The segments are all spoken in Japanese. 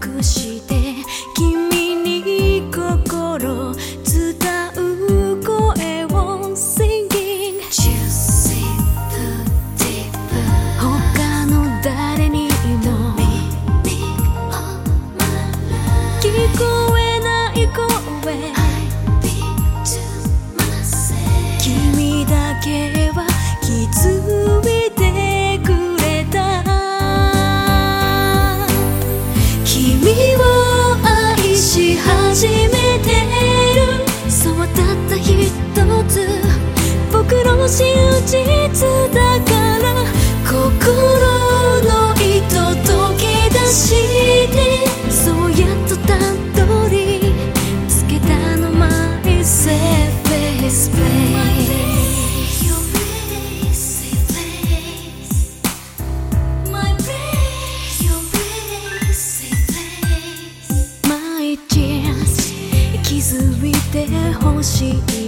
くして始めてる。そうたった一つ僕の心しい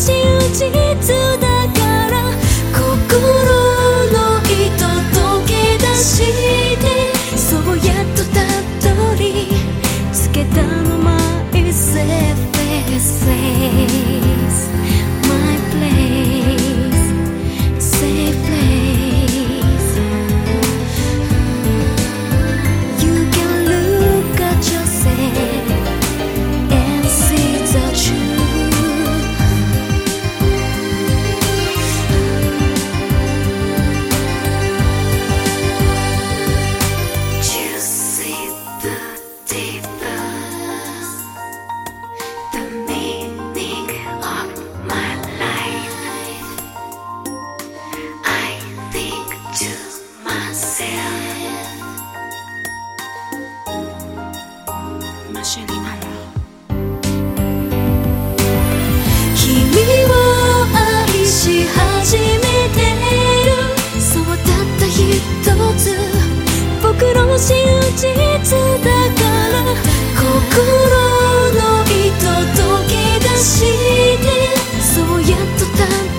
つだから心の糸溶け出してそうやっとたどりつけたの my safe 走散